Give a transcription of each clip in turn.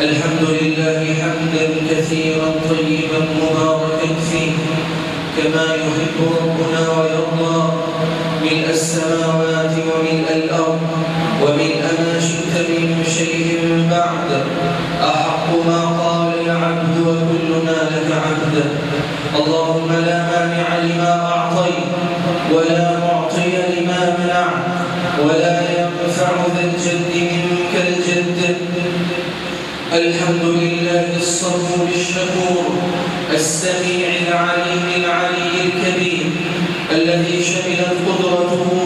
الحمد لله حمدا كثيرا طيبا مباركا فيه كما يحب ربنا ويرضى ملء السماوات وملء الأرض وملء ما شئت من شيء بعد أحق ما قال العبد وكلنا لك عبد. اللهم لا مانع لما أعطيت ولا معطي لما منعت ولا الحمد لله الصبور الشكور السميع العليم العلي الكبير الذي شملت قدرته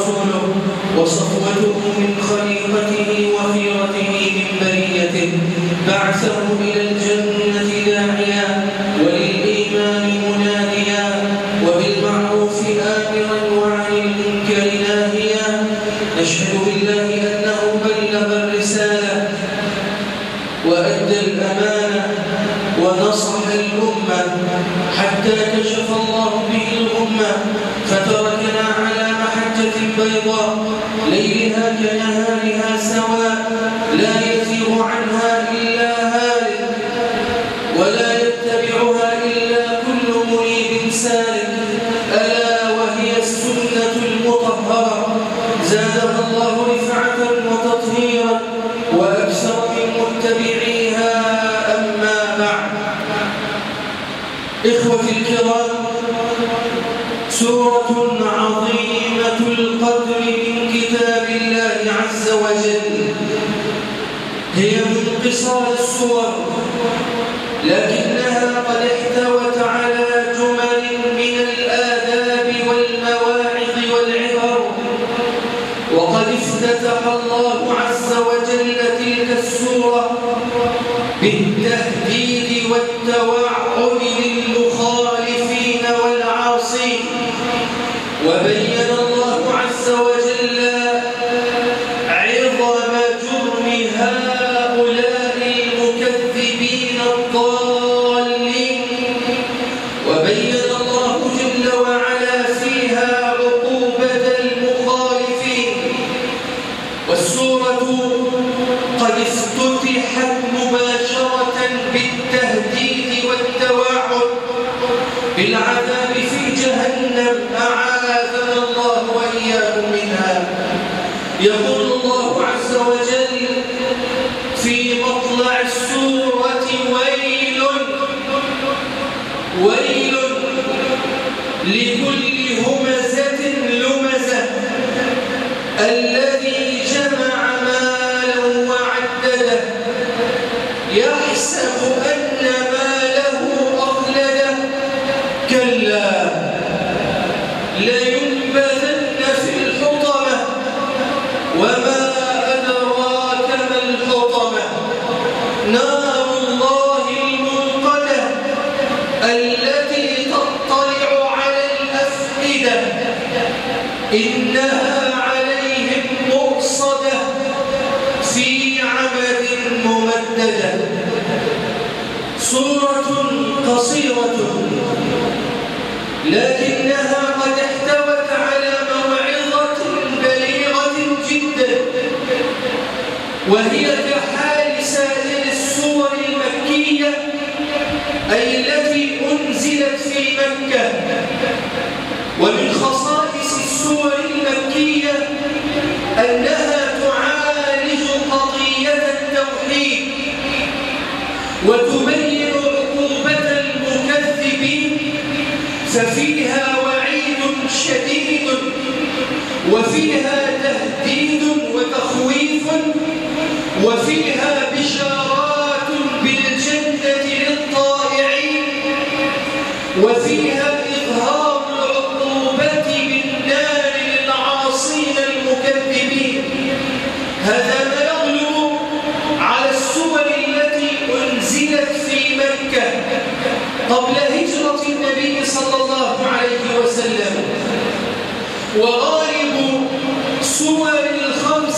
لكنها no صور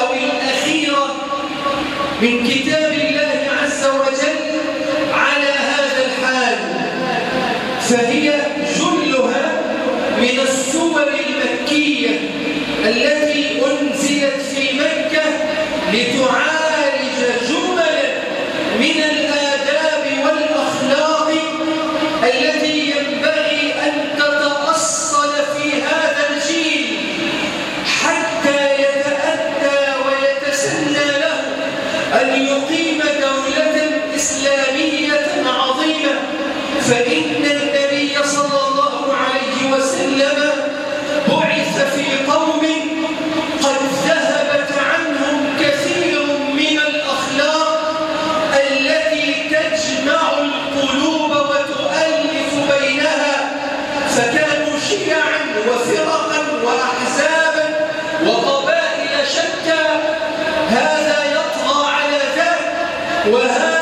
أو الأخيرة من كتاب الله عز وجل على هذا الحال. فهي جلها من الصور المكية التي وهذا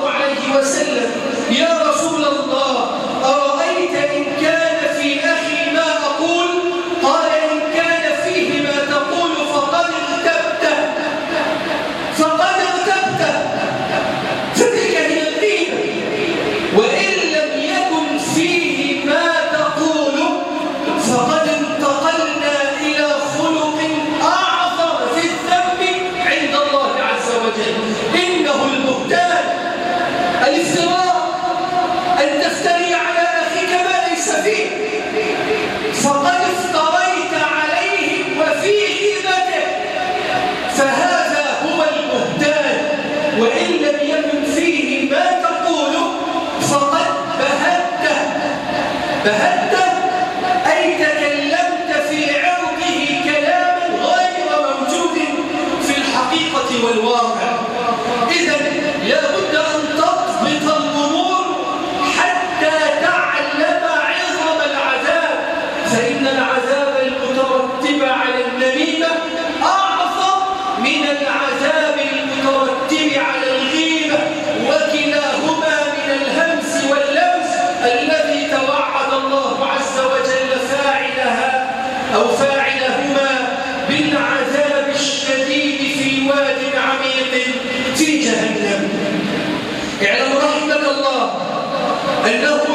الله عليه وسلم. والواقع إذا لابد أن I know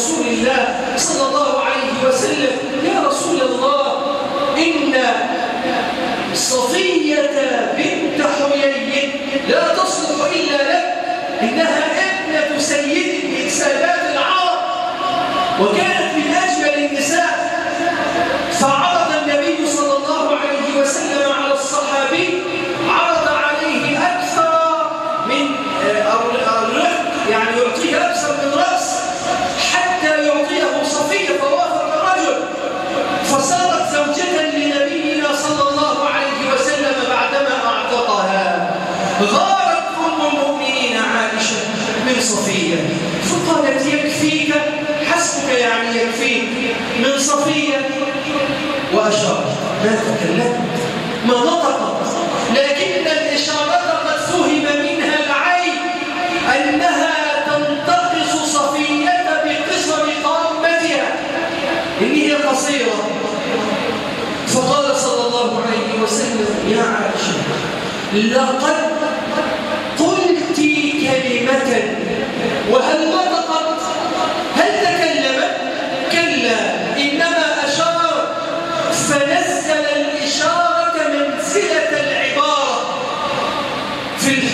رسول الله صلى الله عليه وسلم يا رسول الله إن صفية بنت حيي لا تصلح إلا لك إنها ابنة سيد من سادات العرب وكانت صفية. فقالت يكفيك حسبك يعني يكفيك. من صفية. وأشارت ما تكلمت ما نطقت لكن الإشارة قد فهم منها العين أنها تنتقص صفية بقصر قامتها إن هي قصيرة. فقال صلى الله عليه وسلم يا عائشة لقد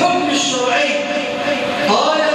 الحكم الشرعي. قال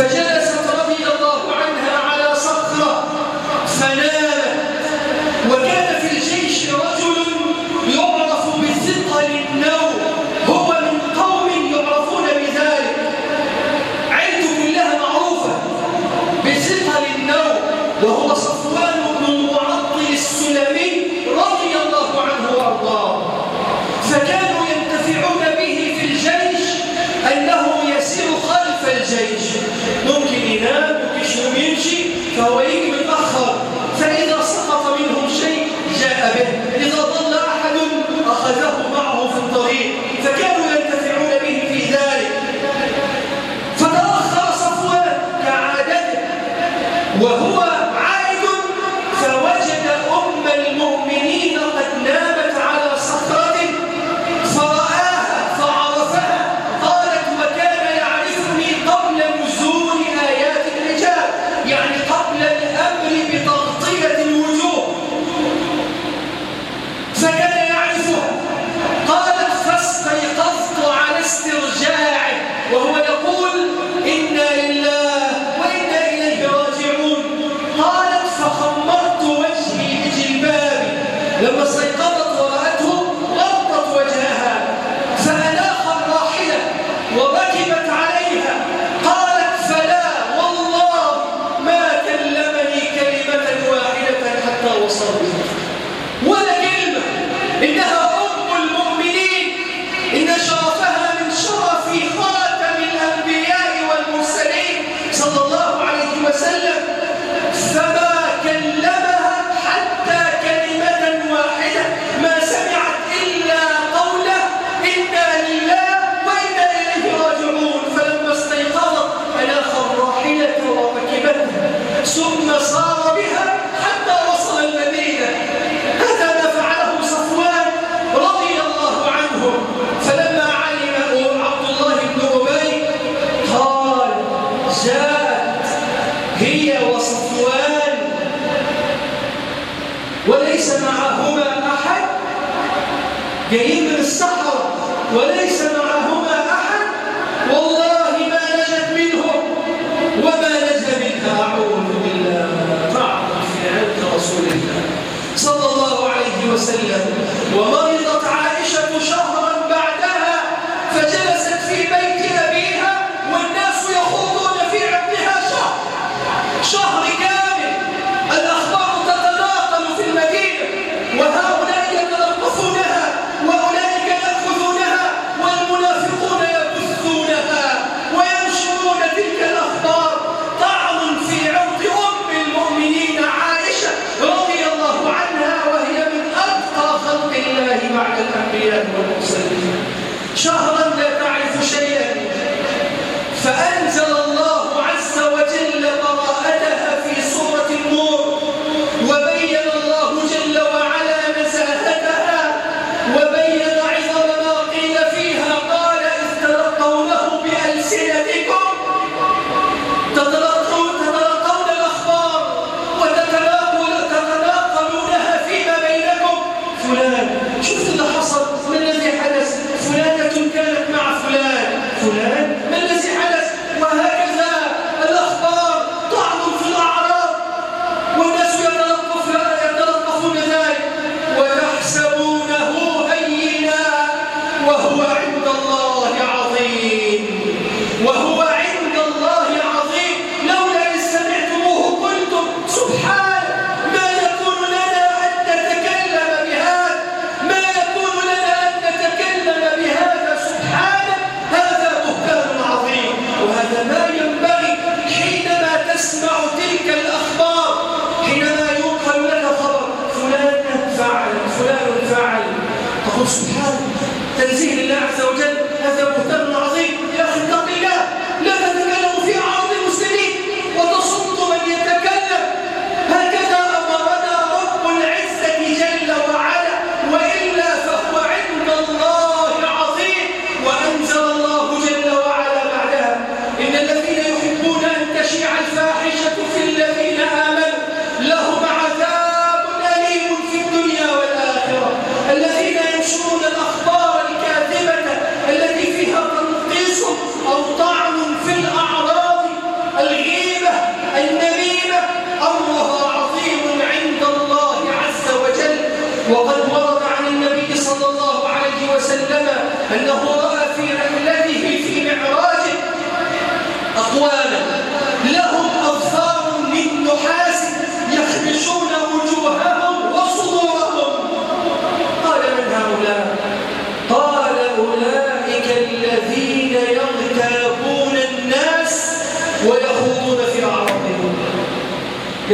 الجيش قد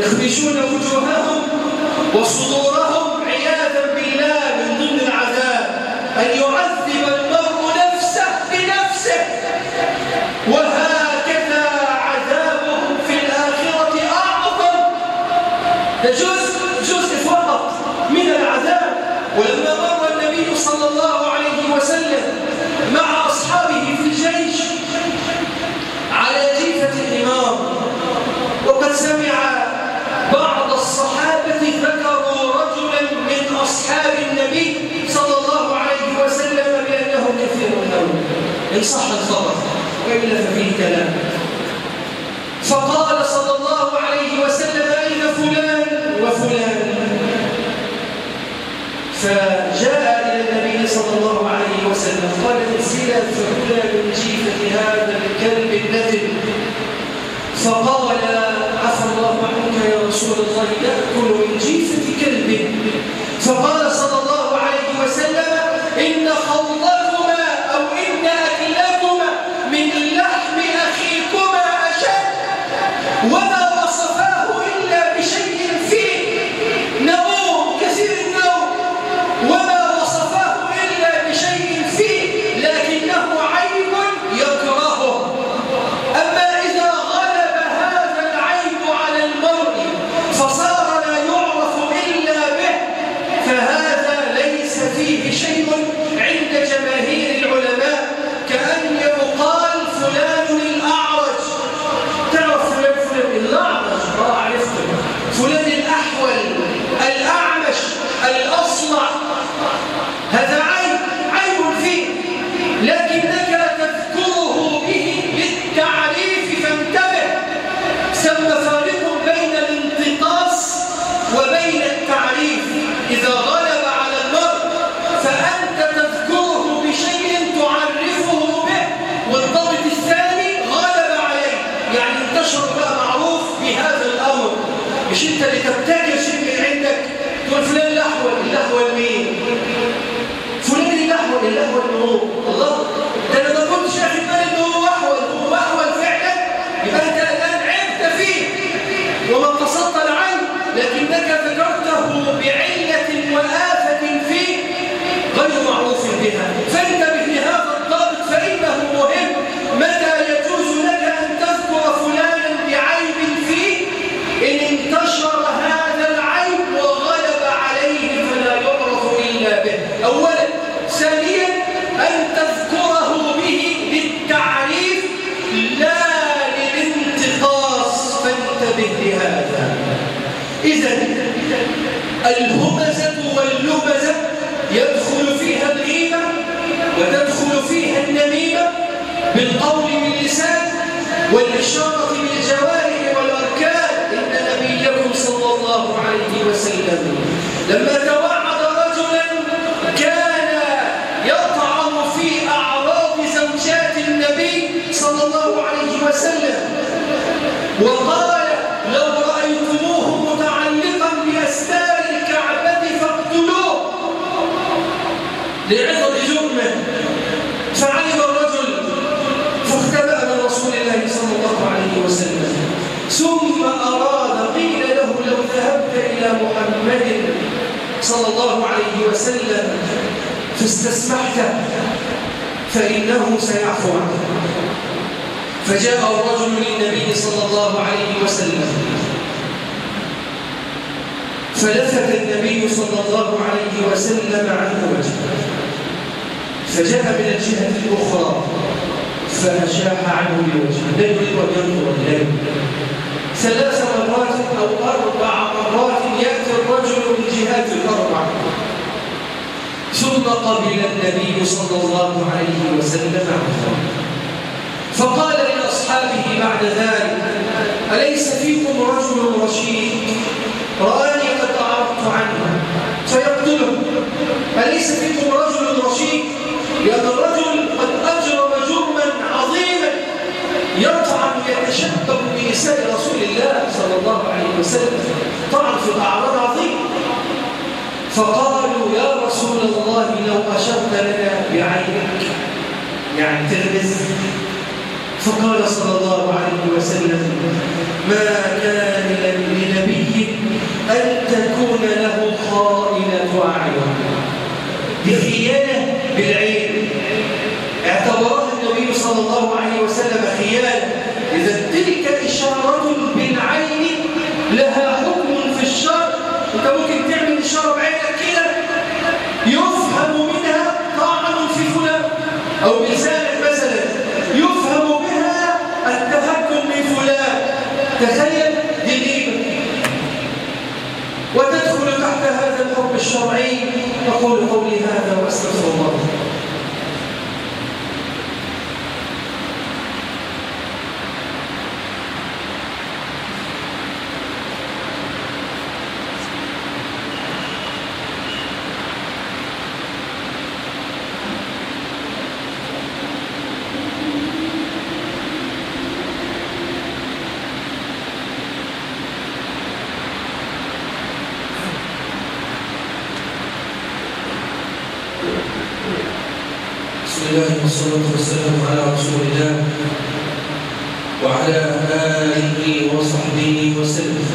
يخمشون وجوههم وصدورهم عياذا بالله من ضمن العذاب أن يعذب المرء نفسه بنفسه. وهكذا عذابهم في الآخرة أعظم. ده جزء جزء فقط من العذاب ولما مر النبي صلى الله عليه وسلم مع أصحابه في الجيش على جيفة الإمام وقد سمع بعض الصحابة ذكروا رجلا من أصحاب النبي صلى الله عليه وسلم بأنه كثير النوم إن صح الخبر وإلا ففيه كلام. فقال صلى الله عليه وسلم أين فلان وفلان؟ فجاء إلى النبي صلى الله عليه وسلم قال انزلا فكلا من جيفة هذا الكلب النذر. فقال عفى الله عنك يا رسول الله يأكل من جيفة كلب. فقال صلى الله بالقول باللسان والإشارة بالجوارح والأركان. إن نبيكم صلى الله عليه وسلم لما توعد رجلا كان يطعن في أعراض زوجات النبي صلى الله عليه وسلم. وقال لعظم جرمه فعلم الرجل فاختبأ من رسول الله صلى الله عليه وسلم ثم أراد قيل له لو ذهبت إلى محمد صلى الله عليه وسلم فاستسمحته فإنه سيعفو عنه. فجاء الرجل للنبي صلى الله عليه وسلم فلفت النبي صلى الله عليه وسلم عنه وجهه. فجاء من الجهة الأخرى فأشاح عنه بوجهه. لا يريد أن ينظر إليه. ثلاث مرات أو أربع مرات يأتي الرجل من جهات الأربع. ثم قبل النبي صلى الله عليه وسلم عنه فقال لأصحابه بعد ذلك أليس فيكم رجل رشيد؟ رآني قد أعرضت عنه فيقتله أليس فيكم رجل رشيد لأن الرجل وسلم طبعا في الأعراض عظيم فقالوا يا رسول الله لو أشرت لنا بعينك فقال صلى الله عليه وسلم ما كان لنبي أن تكون له خائنة أعين. بخيانة بالعين. اعتبرها النبي صلى الله عليه وسلم خيانة. إذا تلك إشارة بالعين لها حكم في الشرع أنت ممكن تعمل إشارة بعينك كده يفهم منها طعن في فلان أو بلسانك مثلا يفهم بها التهكم من فلان تخيل دي وتدخل تحت هذا الحكم الشرعي. أقول قولي هذا وأستغفر الله. الله والصلاة والسلام على رسول الله وعلى آله وصحبه وسلم.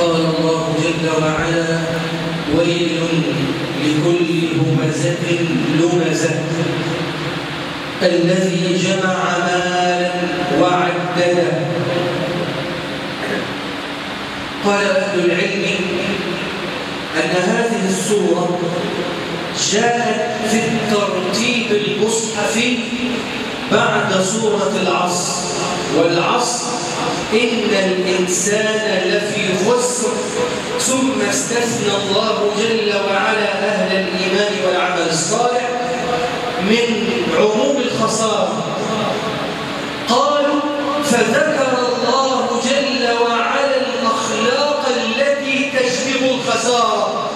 قال الله جل وعلا ويل لكل همزة لمزة. الذي جمع مالا وعدده. قال أهل العلم أن هذه السورة جاءت في الترتيب المصحفي بعد سورة العصر والعصر إن الإنسان لفي خسر ثم استثنى الله جل وعلا أهل الإيمان والعمل الصالح من عموم الخسارة. قالوا فذكر الله جل وعلا الأخلاق التي تشبه الخسارة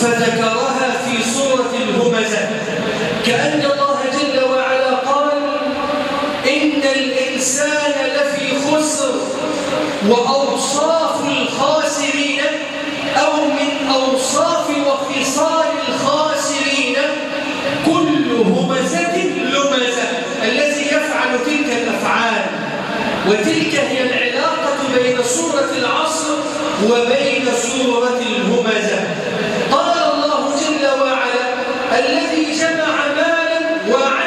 فذكرها في سورة الهمزة. كأن الله جل وعلا قال إن الإنسان لفي خسر وأوصاف الخاسرين أو من أوصاف وخصال الخاسرين كل همزة لمزة. الذي يفعل تلك الأفعال. وتلك هي العلاقة بين سورة العصر وبين سورة الهمزة. قال الذي جمع مالا وعدده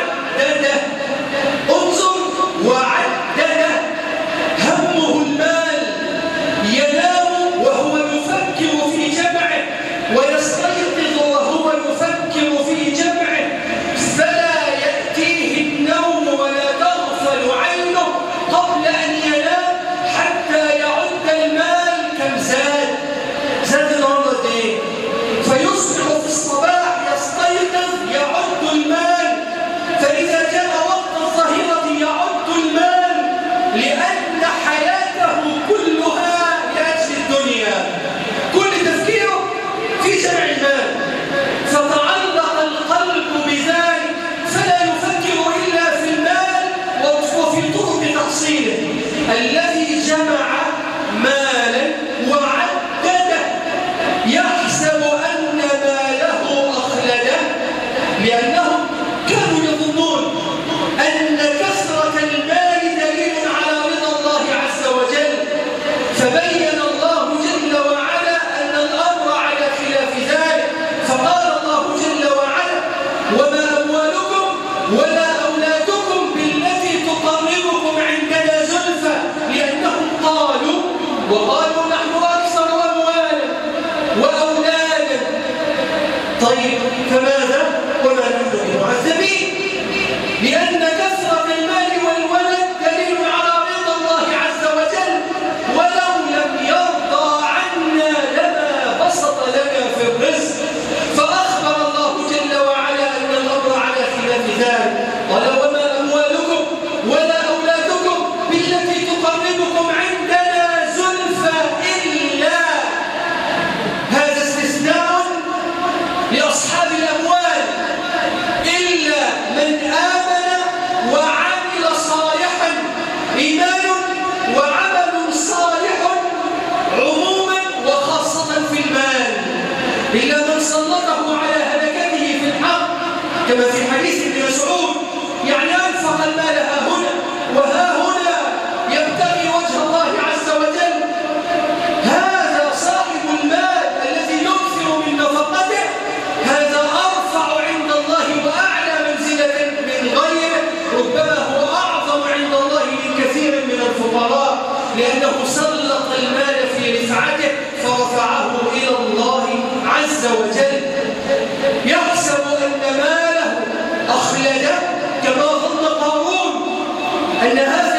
أخلده كما ظن قارون أن هذا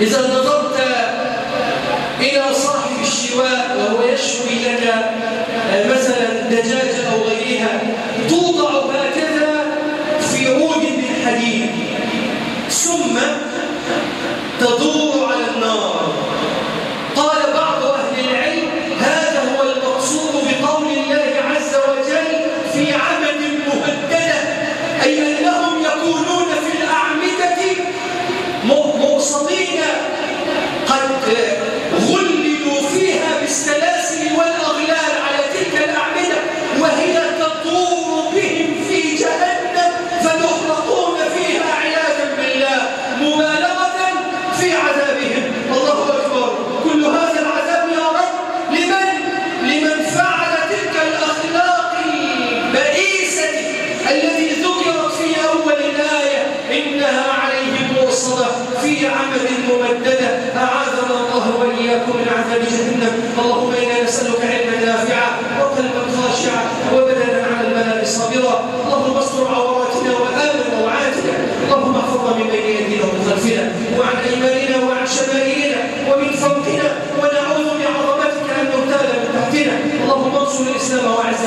إذا نظرت إلى صاحب الشواء وهو يشوي لك آه، مثلا دجاجة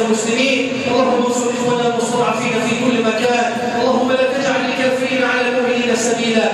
المسلمين. اللهم انصر إخواننا المستضعفين في كل مكان. اللهم لا تجعل للكافرين على المؤمنين سبيلا.